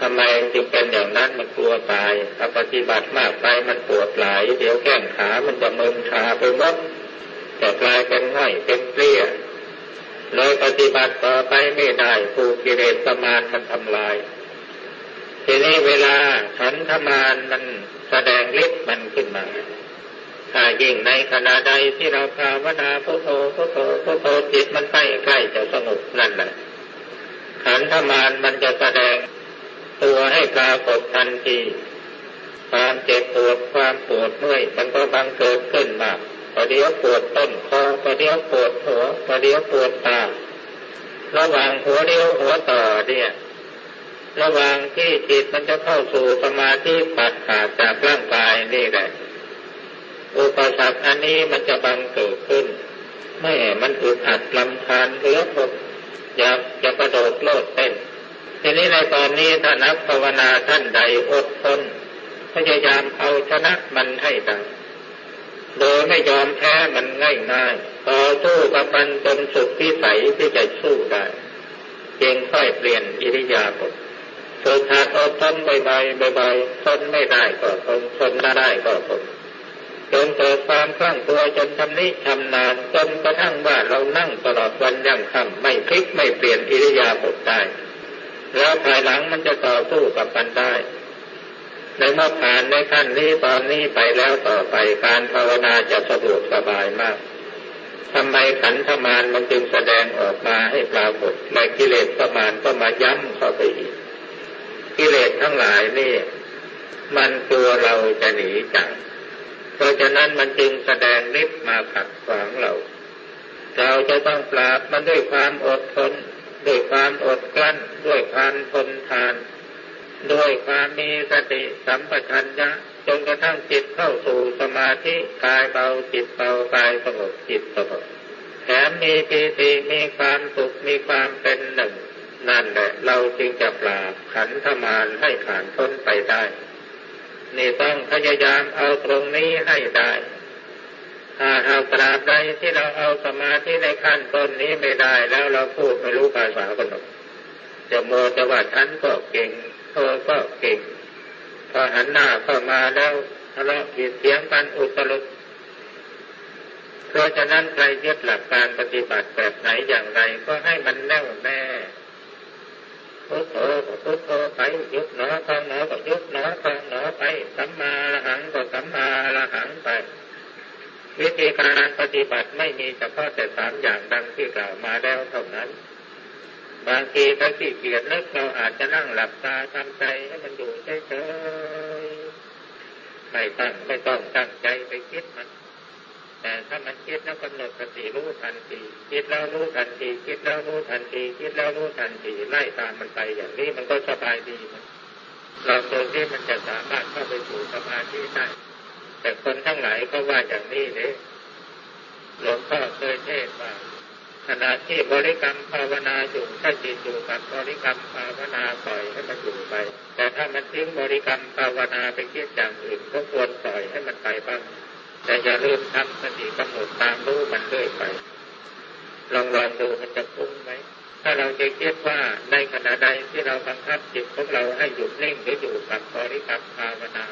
ทำไมจึงเป็นอย่างนั้นมันกลัวตายถ้าปฏิบัติมากไปมันปวดไหลเดี๋ยวแข้งขามันจะมึนชาไปหมดจะกลายเป็นง่อยเป็นเปรี้ยเลยปฏิบัติต่อไปไม่ได้ผูกกิเลสประมาณมันทำลายทีนี้เวลาขันธมานมันแสดงฤทธิ์มันขึ้นมา ถ้ายิ่งในขณะใดที่เราภาวนาพุทโธพุทโธพุทโธจิตมันใกล้ใกล้จะสงบนั่นแหละขันธมานมันจะแสดง ตัวให้ปรากฏทันที ความเจ็บปวดความปวดเมื่อยมันก็บังเกิดขึ้นมาประเดี๋ยวปวดต้นคอประเดี๋ยวปวดหัวประเดี๋ยวปวดตาระหว่างหัวเดียวหัวต่อเนี่ยระหว่างที่จิตมันจะเข้าสู่สมาธิปัดขาดจากร่างกายนี่แหละอุปสรรคอันนี้มันจะบังเกิดขึ้นไม่มันอึดอัดลำคาญเหลือทนอยากจะกระโดดโลดเต้น ทีนี้ในตอนนี้ถ้านักภาวนาท่านใดอดทนพยายามเอาชนะมันให้ได้โดยไม่ยอมแพ้มันง่ายง่ายต่อสู้กับมันจนสุดที่ใสที่จะสู้ได้เพียงค่อยเปลี่ยนอิริยาบถฝึกหัดอดทนบ่อยๆบ่อยๆทนไม่ได้ก็ทนทนได้ก็ทนจนเกิดความคลั่งตัวจนทำนี้ทำนานจนกระทั่งว่าเรานั่งตลอดวันยั่งค่ำไม่พลิกไม่เปลี่ยนอิริยาบถได้ แล้วภายหลังมันจะต่อสู้กับมันได้ ในเมื่อผ่านในขั้นนี้ตอนนี้ไปแล้วต่อไปการภาวนาจะสะดวกสบายมากทำไมขันธมารมันจึงแสดงออกมาให้ปรากฏและกิเลสประมาณก็มาย้ำเข้าไปอีก กิเลสทั้งหลายนี่มันตัวเราจะหนีจากเพราะฉะนั้นมันจึงแสดงฤทธิ์มาขัดขวางเรา เราจะต้องปราบมันด้วยความอดทน ด้วยความอดกลั้น ด้วยความทนทาน ด้วยความมีสติสัมปชัญญะจนกระทั่งจิตเข้าสู่สมาธิกายเบาจิตเบากายสงบจิตสงบแถมมีปีติมีความสุขมีความเป็นหนึ่ง นั่นแหละเราจึงจะปราบขันธมารให้ผ่านพ้นไปได้ นี่ต้องพยายามเอาตรงนี้ให้ได้ ถ้าเราตราบใดที่เราเอาสมาธิในขั้นต้นนี้ไม่ได้แล้วเราพูดไม่รู้ภาษาคนหนึ่งจะโมจะว่าฉันก็เก่งเธอก็เก่งพอหันหน้าเข้ามาแล้วทะเลาะเสียงกันอุตลุดเพราะฉะนั้นใครยึดหลักการปฏิบัติแบบไหนอย่างไรก็ให้มันแน่วแน่พุทโธพุทโธไปยุบหนอทองหนอก็ยุบหนอทองหนอไปสัมมาละหังก็สัมมาละหังไป วิธีการปฏิบัติไม่มีเฉพาะแต่สามอย่างดังที่กล่าวมาแล้วเท่านั้น บางทีถ้าขี้เกียจนึกเราอาจจะนั่งหลับตาทำใจให้มันอยู่เฉยๆไม่ตั้งไม่ต้องตั้งใจไปคิดมันแต่ถ้ามันคิดแล้วกำหนดสติรู้ทันทีคิดแล้วรู้ทันทีคิดแล้วรู้ทันทีคิดแล้วรู้ทันทีไล่ตามมันไปอย่างนี้มันก็สบายดีมันเราตัวที่มันจะสามารถเข้าไปสู่สมาธิได้ แต่คนทั้งหลายก็ว่าอย่างนี้เลยหลวงพ่อเคยเทศว่าขณะที่บริกรรมภาวนาอยู่ถ้าจิตอยู่กับบริกรรมภาวนาปล่อยให้มันอยู่ไป แต่ถ้ามันทิ้งบริกรรมภาวนาไปคิดอย่างอื่นก็ควรปล่อยให้มันไปบ้างแต่อย่าลืมทำสติกำหนดตามรู้มันเรื่อยไปลองลองดูมันจะพุ่งไหมถ้าเราจะคิดว่าในขณะใดที่เราบังคับจิตของเราให้หยุดนิ่งหรืออยู่กับบริกรรมภาวนา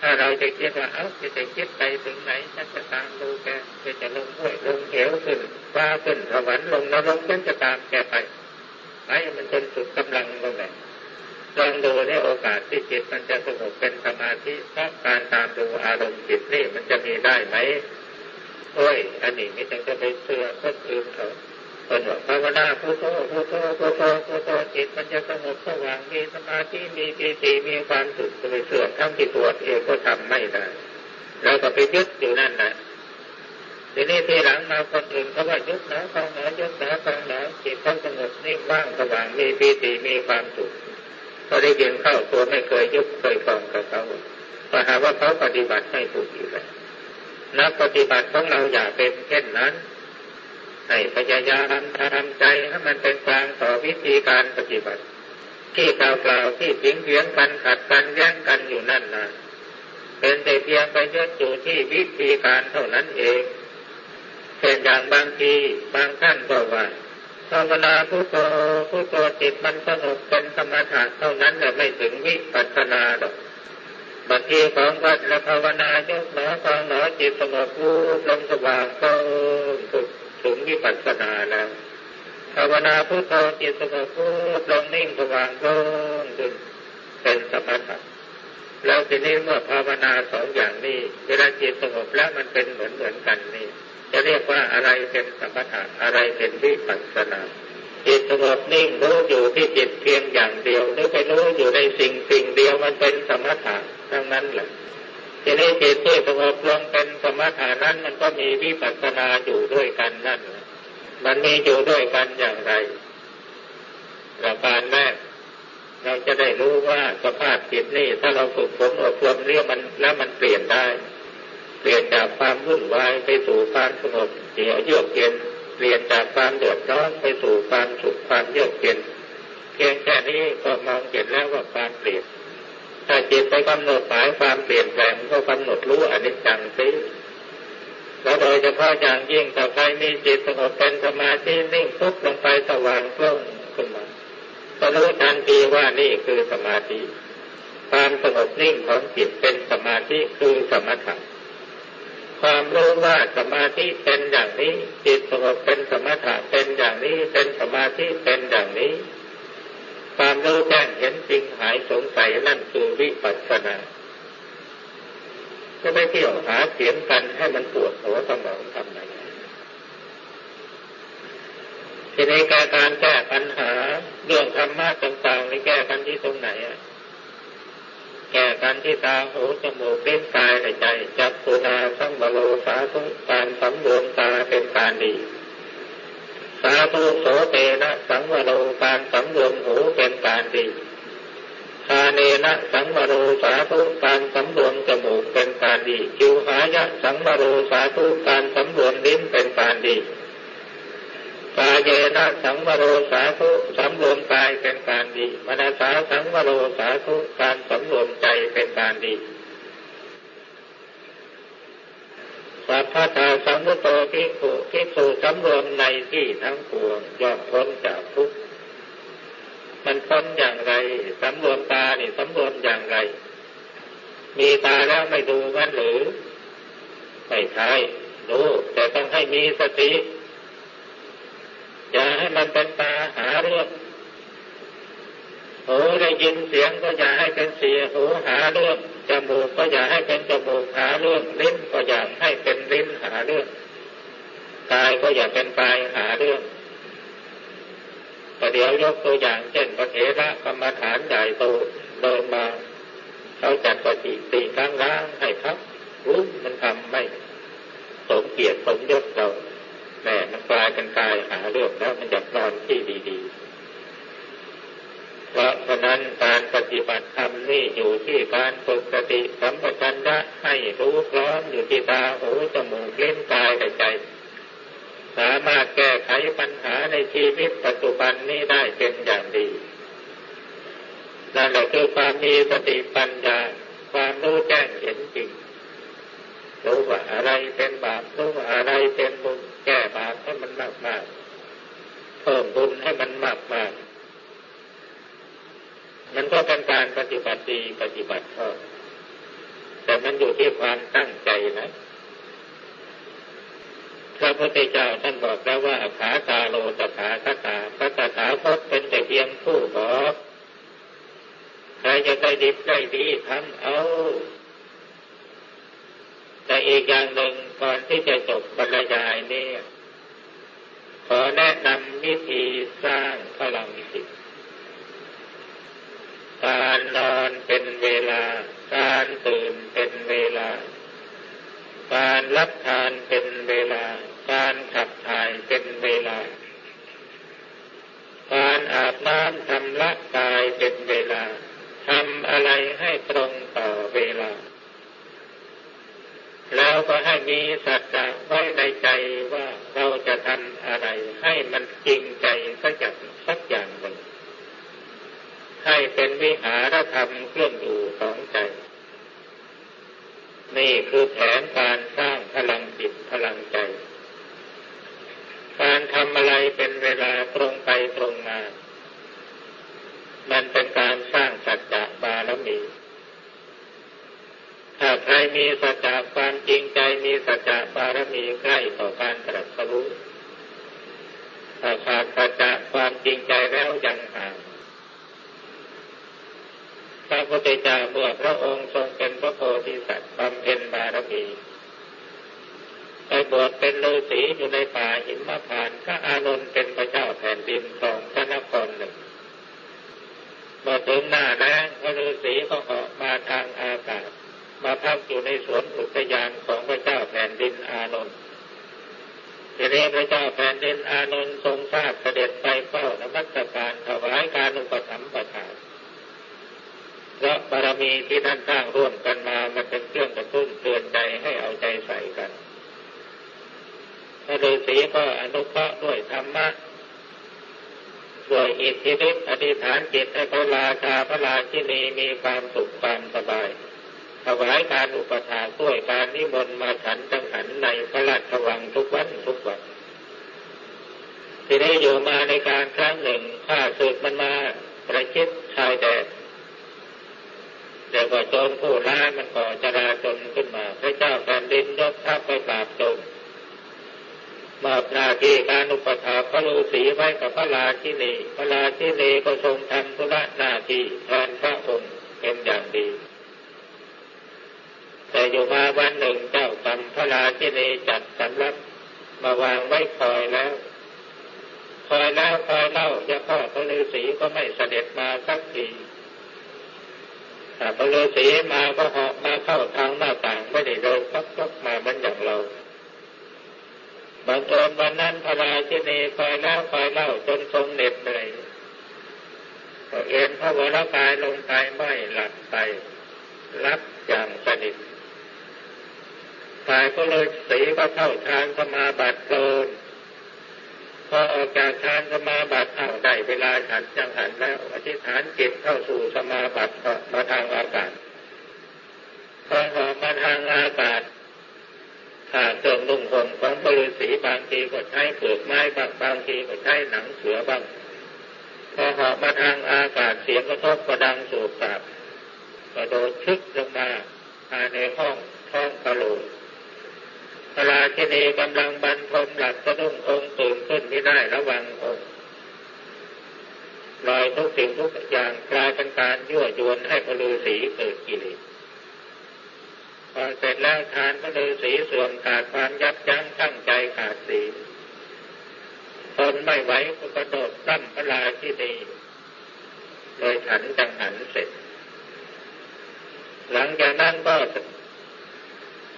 ถ้าเราจะคิดว่าเอ้าจะจะคิดไปถึงไหนฉันจะตามดูแกจะจะลงห้วยลงเหวขึ้นฟ้าขึ้นสวรรค์ลงนรกฉันจะตามแกไปไปมันจนสุดกำลังลงไหนลองดูในโอกาสที่จิตมันจะสงบเป็นสมาธิเพราะการตามดูอารมณ์จิตนี่มันจะมีได้ไหมโอ้ยอันนี้ไม่ต้องจะไปเชื่อคนอื่นเขา คนบอกภาวนาพุทโธพุทโธพุทโธพุทโธจิตมันจะสงบสว่างมีสมาธิมีปีติมีความสุขจะไปเสื่อมทั้งที่ตัวเองก็ทำไม่ได้แล้วก็ไปยึดอยู่นั่นนะทีนี้ทีหลังมาคนอื่นเขาว่ายุบหนาฟองหนายุบหนาฟองหนาจิตเขาสงบนิ่งว่างสว่างมีปีติมีความสุขพอได้ยินเข้าตัวไม่เคยยุบเคยฟองกับเขาก็หาว่าเขาปฏิบัติไม่ถูกอยู่แล้วนักปฏิบัติของเราอย่าเป็นเช่นนั้น ให้พยายามทำใจให้มันเป็นกลางต่อวิธีการปฏิบัติ ที่กล่าวๆที่สิงเสียงกันขัดกันแย่งกันอยู่นั่นนะเป็นแต่เพียงไปยึดอยู่ที่วิธีการเท่านั้นเองเช่นอย่างบางทีบางท่านก็ว่าภาวนาพุทโธพุทโธจิตมันสงบเป็นสมถะเท่านั้นแต่ไม่ถึงวิปัสสนาดอกบางทีของวัดและภาวนายกหนอฟังหนอจิตสงบรูปลมสว่างก็ ถึงวิปัสสนาแล้วภาวนาพุทโธจิตสงบรูปลมนิ่งสว่างก็ถึงเป็นสมถะแล้วทีนี้เมื่อภาวนาสองอย่างนี้ เวลาจิตสงบแล้วมันเป็นเหมือนเหมือนกันนี่จะเรียกว่าอะไรเป็นสมถะอะไรเป็นวิปัสสนาจิตสงบนิ่งรู้อยู่ที่จิตเพียงอย่างเดียวหรือไปรู้อยู่ในสิ่งสิ่งเดียวมันเป็นสมถะทั้งนั้นแหละ ทีนี้จิตที่สงบลงเป็นสมถะนั้นมันก็มีวิปัสสนาอยู่ด้วยกันนั่น มันมีอยู่ด้วยกันอย่างไรประการแรกเราจะได้รู้ว่าสภาพจิตนี่ถ้าเราฝึกฝนอบรมเรียมันแล้วมันเปลี่ยนได้ เปลี่ยนจากความวุ่นวายไปสู่ความสงบเดียวเยือกเย็น เปลี่ยนจากความเดือดร้อนไปสู่ความสุขความเยือกเย็นเพียงแค่นี้ก็มองเห็นแล้วว่าความเปลี่ยน ถ้าจิตไปกำหนดหมายความเปลี่ยนแปลงก็กำหนดรู้อนิจจังสิแล้วโดยเฉพาะอย่างยิ่งถ้าใครมีจิตสงบเป็นสมาธินิ่งปุ๊บลงไปสว่างโล่งขึ้นมาก็รู้ทันทีว่านี่คือสมาธิ ความสงบนิ่งของจิตเป็นสมาธิคือสมถะความรู้ว่าสมาธิเป็นอย่างนี้ จิตสงบเป็นสมถะเป็นอย่างนี้เป็นสมาธิเป็นอย่างนี้ ความรู้แจ้งเห็นจริงหายสงสัยนั่นคือวิปัสสนาจะไม่เที่ยวหาเสียงกันให้มันปวดหัวสมองทำไมทีนี้การแก้ปัญหาเรื่องธรรมะต่างๆนี่แก้กันที่ตรงไหนอะแก่กันที่ตาหูจมูกเล่นกายในใจ จับสุนาสังบโลสาธุการสำรวมตาเป็นการดีาธุโสเตนะสังวโรการสำรวมหูเป็นการดีคาเนนะสังวโรสาธุการสำรวมจมูกเป็นการดีจิวหายะสังวโรสาธุการสำรวมลิ้นเป็นการดีกายเยนะสังวโรสาธุสำรวมกายเป็นการดีมนาสาสังวโรสาธุการสำรวมใจเป็นการดี สัพพทาสัมมุตโตภิกขุภิกษุสำรวมในที่ทั้งปวงย่อมพ้นจากทุกข์มันพ้นอย่างไรสำรวมตานี่สำรวมอย่างไร มีตาแล้วไม่ดูมันหรือ ไม่ใช่ดูแต่ต้องให้มีสติ อย่าให้มันเป็นตาหาเรื่องหูได้ยินเสียงก็อย่าให้เป็นเสียหูหาเรื่อง จมูกก็อย่าให้เป็นจมูกหาเรื่องลิ้นก็อย่าให้เป็นลิ้นหาเรื่องกายก็อย่าเป็นกายหาเรื่องแต่เดี๋ยวยกตัวอย่างเช่นพระเถระกรรมฐานใหญ่โตเดินมาเขาจัดปฏิตีครั้งล้างให้ครับรู้มันทำไม่สมเกียรติสมยศเราแม่มันกลายเป็นกายหาเรื่องแล้วมันจะนอนที่ดีๆ เพราะฉะนั้นการปฏิบัติธรรมนี่อยู่ที่การฝึกสติสัมปชัญญะให้รู้พร้อมอยู่ที่ตาหูจมูกเล่นกายใจ สามารถแก้ไขปัญหาในชีวิตปัจจุบันนี้ได้เป็นอย่างดีนั่นแหละคือความมีสติปัญญาความรู้แจ้งเห็นจริงรู้ว่าอะไรเป็นบาปรู้ว่าอะไรเป็นบุญแก้บาปให้มันมากมากเพิ่มบุญให้มันมากมาก มันก็เป็นการปฏิบัติดีปฏิบัติชอบแต่มันอยู่ที่ความตั้งใจนะพระพุทธเจ้าท่านบอกแล้วว่าขาตาโลตถาคตาพระตถาคตเป็นแต่เพียงผู้บอกใครจะได้ดีได้ดีทำเอา แต่อีกอย่างหนึ่งก่อนที่จะจบบรรยายนี่ขอแนะนำวิธีสร้างพลังจิต การนอนเป็นเวลา การตื่นเป็นเวลา การรับทานเป็นเวลา การขับถ่ายเป็นเวลา การอาบน้ำทำละกายเป็นเวลาทำอะไรให้ตรงต่อเวลา แล้วก็ให้มีสัจจะไว้ในใจว่าเราจะทำอะไรให้มันจริงใจสักอย่างสักอย่างหนึ่ง ให้เป็นวิหารธรรมเครื่องอยู่ของใจ นี่คือแผนการสร้างพลังจิตพลังใจ การทำอะไรเป็นเวลาตรงไปตรงมา มันเป็นการสร้างสัจจะบารมี ถ้าใครมีสัจจะความจริงใจมีสัจจะบารมีใกล้ต่อการตรัสรู้ถ้าขาดสัจจะความจริงใจแล้วยังห่าง พระพุทธเจ้าเมื่อพระองค์ทรงเป็นพระโพธิสัตว์บำเพ็ญบารมีไปบวชเป็นฤาษีอยู่ในป่าหินมะพานพระอานนท์เป็นพระเจ้าแผ่นดินของพระนครหนึ่งเมื่อถึงหน้าแล้งพระฤาษีก็ออกมาทางอากาศ มาพักอยู่ในสวนอุทยานของพระเจ้าแผ่นดินอานนท์ทีนี้พระเจ้าแผ่นดินอานนท์ทรงทราบเสด็จไปเฝ้านมัสการถวายการอุปถัมภ์ประทาน เพราะบารมีที่ท่านสร้างร่วมกันมา มันเป็นเครื่องกระตุ้นเตือนใจให้เอาใจใส่กันพระฤาษีก็อนุเคราะห์ด้วยธรรมะด้วยอิทธิฤทธิอธิษฐานจิตให้พระราชาพระราชินีมีความสุขความสบายถวายการอุปถาด้วยการนิมนต์มาฉันจังหันในพระราชวังทุกวันทุกวันทีนี้อยู่มาในการครั้งหนึ่งข้าศึกมันมาประชิดชายแดน แต่ว่าโจรผู้ร้ายมันก่อจราจนขึ้นมา พระเจ้าแผ่นดินยกทัพไปปราบโจรมอบหน้าที่การอุปถัมภ์พระฤาษีไว้กับพระราชินีพระราชินีก็ทรงทำธุระหน้าที่แทนพระองค์เป็นอย่างดี แต่อยู่มาวันหนึ่งเจ้ากรรมพระราชินีจัดสำรับมาวางไว้คอยแล้ว คอยแล้วคอยเล่าจะพ่อพระฤาษีก็ไม่เสด็จมาสักที พระฤาษีมาก็เหาะมาเข้าทางหน้าต่างไม่ได้เดินซักซักมาเหมือนอย่างเราบางตอนวันนั้นพระราชินีคอยแล้วคอยเล่าจนทรงเหน็ดเหนื่อยก็เอ็นพระวรกายลงไปไม่หลับไปรับอย่างสนิทฝ่ายก็เลยสีก็เข้าทางสมาบัติโกน พอออกจากฌานสมาบัติเอาได้เวลาฉันจังหันแล้วอธิษฐานจิตเข้าสู่สมาบัติมาทางอากาศพอออกมาทางอากาศถ้าบริสีบางทีก็ใช้เปลือกไม้บางบางทีก็ใช้หนังเสือบ้างพอหอบมาทางอากาศเสียงกระทบกระดังสูบตับกระโดดชึกลงมาภายในห้องท้องกระโหลก พราชินีกำลังบรรทมหลับสะดุ้งองค์ตื่นขึ้นไม่ได้ระวังองค์ลอยทุกสิ่งทุกอย่างกลายเป็นการยั่วยวนให้พระฤาษีเกิดกิเลสพอเสร็จแล้วทานพระฤาษีส่วนขาดความยับยั้งตั้งใจขาดศีลทนไม่ไหวก็กระโดดตั้มพระราชินีโดยฉันจังหันเสร็จ หลังจากนั้นก็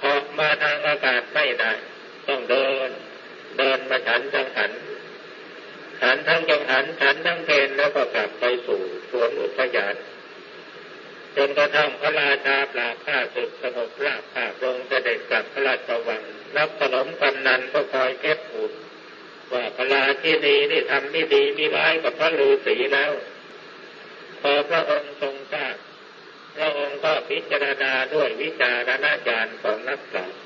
ออกมาทางอากาศไม่ได้ ต้องเดิน เดินมาฉันจังหันฉันทั้งจังหันฉันทั้งเพนแล้วก็กลับไปสู่สวนอุทยานจนกระทั่งพระราชาปราบข้าศึกสงบราบข้าลงเสด็จกลับพระราชวังรับขนมกำนันก็คอยเก็บหูว่าพระราชินีนี่ทำไม่ดีมีร้ายกับพระฤาษีแล้ว พอพระองค์ทรงทราบพระองค์ก็พิจารณาด้วยวิจารณญาณ ของนักปราชญ์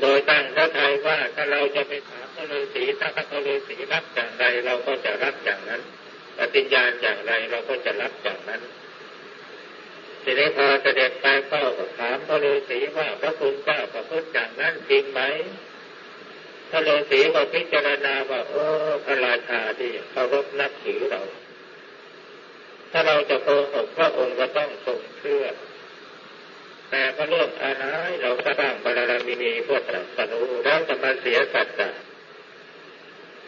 โดยตั้งพระทัยว่าถ้าเราจะไปถามพระฤาษีถ้าพระฤาษีรับอย่างไรเราก็จะรับอย่างนั้นปฏิญญาณอย่างไรเราก็จะรับอย่างนั้นทีนี้พอเสด็จไปเข้าถามพระฤาษีว่าพระคุณเจ้าประพฤติอย่างนั้นจริงไหมพระฤาษีก็พิจารณาว่าโอ้พระราชาที่เคารพนับถือเรา ถ้าเราจะโกหกพระองค์ก็ต้องทรงเชื่อ แต่พระเรื่องอะไรเราสร้างบารมีมีพวกตรัสรู้แล้วจะมาเสียสัจจะ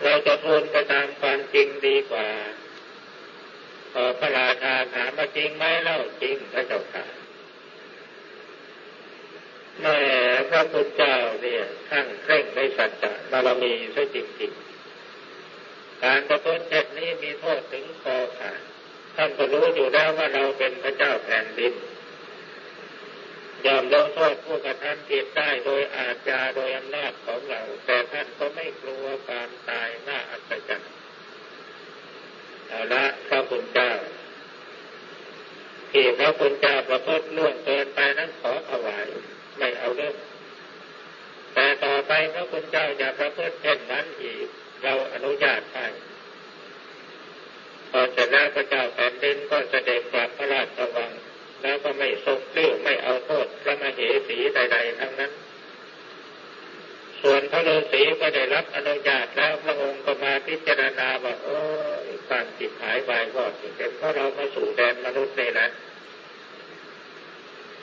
เราจะทนไปตามความจริงดีกว่าพอพระราชาถามว่าจริงไหมเล่าจริงพระเจ้าค่ะแม่พระพุทธเจ้าเนี่ยทั้งเคร่งในสัจจะบารมีซะจริงๆ การประพฤติเช่นนี้มีโทษถึงคอขาดท่านก็รู้อยู่แล้วว่าเราเป็นพระเจ้าแผ่นดิน ยอมลงโทษผู้กระทำผิดได้โดยอาญาโดยอำนาจของเรา แต่ท่านก็ไม่กลัวความตายน่าอัศจรรย์เอาละพระคุณเจ้าที่พระคุณเจ้าประพฤติล่วงเกินไปนั้นขอถวายไม่เอาเรื่อง แต่ต่อไปพระคุณเจ้าอย่าประพฤติเช่นนั้นอีก เราอนุญาตให้พอเสร็จแล้วพระเจ้าแผ่นดินก็เสด็จกลับพระราชวังแล้วก็ไม่ทรงเลี้ยวไม่เอาโทษพระมเหสีใด ๆ ทั้งนั้น ส่วนพระฤาษี ก็ได้รับอนุญาตแล้วพระองค์ก็มาพิจารณาว่าโอ้ความจิตหายไปก็เป็นเพราะเรามาสู่แดนมนุษย์นี่แหละ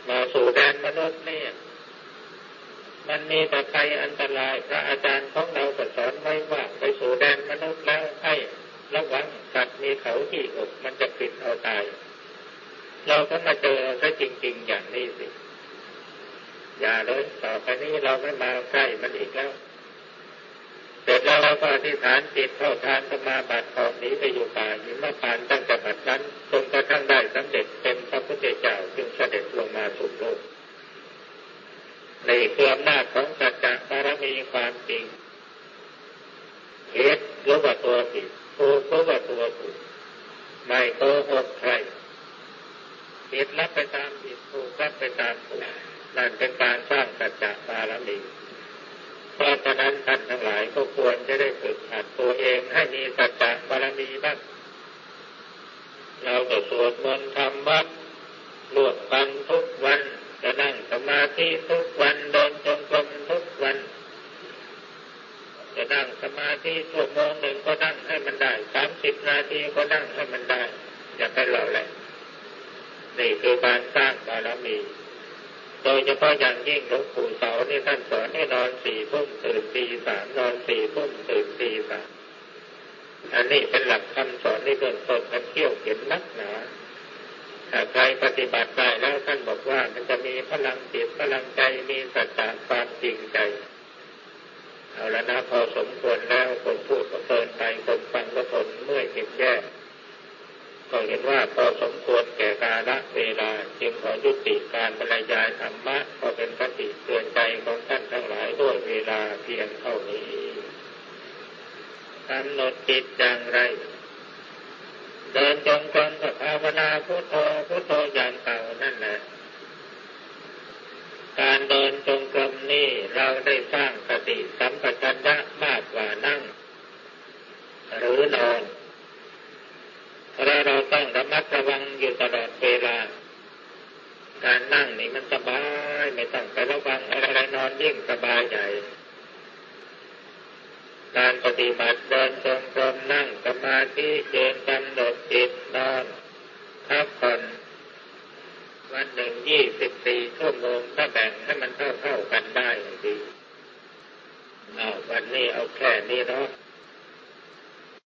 มาสู่แดนมนุษย์นี่มันมีแต่ภัยอันตรายพระอาจารย์ของเราสอนไว้ว่าไปสู่แดนมนุษย์แล้วให้ระวังสัตว์มีเขาที่อกมันจะปิดเอาตาย เราก็มาเจอซะจริง ๆ อย่างนี้สิ อย่าเลยต่อไปนี้เราไม่มาใกล้มันอีกแล้ว แล้วเราก็อธิษฐานจิตเข้าทานสมาบัติของนี้ไปอยู่ป่าหิมพานตั้งแต่บัดนั้นจนกระทั่งได้สำเร็จเป็นพระพุทธเจ้าจึงเสด็จลงมาสู่โลกในคืออำนาของสัจจะบารมีความจริงเหตุรู้ว่าตัวผิดถูกรู้ว่าตัวถูกไม่โกหกใครผิดรับไปตามผิดถูกรับไปตามถูกนั่นเป็นการสร้างสัจจะบารมี เพราะฉะนั้นท่านทั้งหลายก็ควรจะได้ฝึกหัดตัวเองให้มีสัจจะบารมีบ้างเราก็สวดมนต์ทำวัดรวดฟังทุกวันจะนั่งสมาธิทุกวันเดินจงกรมทุกวัน จะนั่งสมาธิชั่วโมงหนึ่งก็นั่งให้มันได้สามสิบนาทีก็นั่งให้มันได้ อย่าไปหล่อแหละนี่คือการสร้างบารมี โดยเฉพาะอย่างยิ่งหลวงปู่เสานี่ท่านสอนให้นอนสี่ทุ่มตื่นตีสามนอนสี่ทุ่มตื่นตีสามอันนี้เป็นหลักคำสอนในเบื้องต้นมันเที่ยวเห็นนักหนาถ้าใครปฏิบัติได้แล้วท่านบอกว่ามันจะมีพลังจิตพลังใจมีสัจจะความจริงใจ เอาละนะพอสมควรแล้วคนพูดก็เกินไปคนฟังก็ทนเมื่อยเห็นแย่ ก็เห็นว่าพอสมควรแก่กาละเวลาจึงขอยุติการบรรยายธรรมะก็เป็นคติเตือนใจของท่านทั้งหลายด้วยเวลาเพียงเท่านี้กำหนดจิตอย่างไร เดินจงกรมกับภาวนาพุทโธพุทโธอย่างเก่านั่นแหละการเดินจงกรมนี่เราได้สร้างสติสัมปชัญญะมากกว่านั่ง หรือนอน และเราต้องระมัดระวังอยู่ตลอดเวลา การนั่งนี่มันสบายไม่ต้องไประวังอะไรนอนยิ่งสบายใหญ่การปฏิบัติเดินตรงกมนั่งสมาธิเจนกำหนดจิตนอนพักผ่อนวันหนึ่งยี่สิบสี่ชั่วโมงถ้าแบ่งให้มันเท่าเท่ากันได้ดีเอาวันนี้เอาแค่นี้เนาะ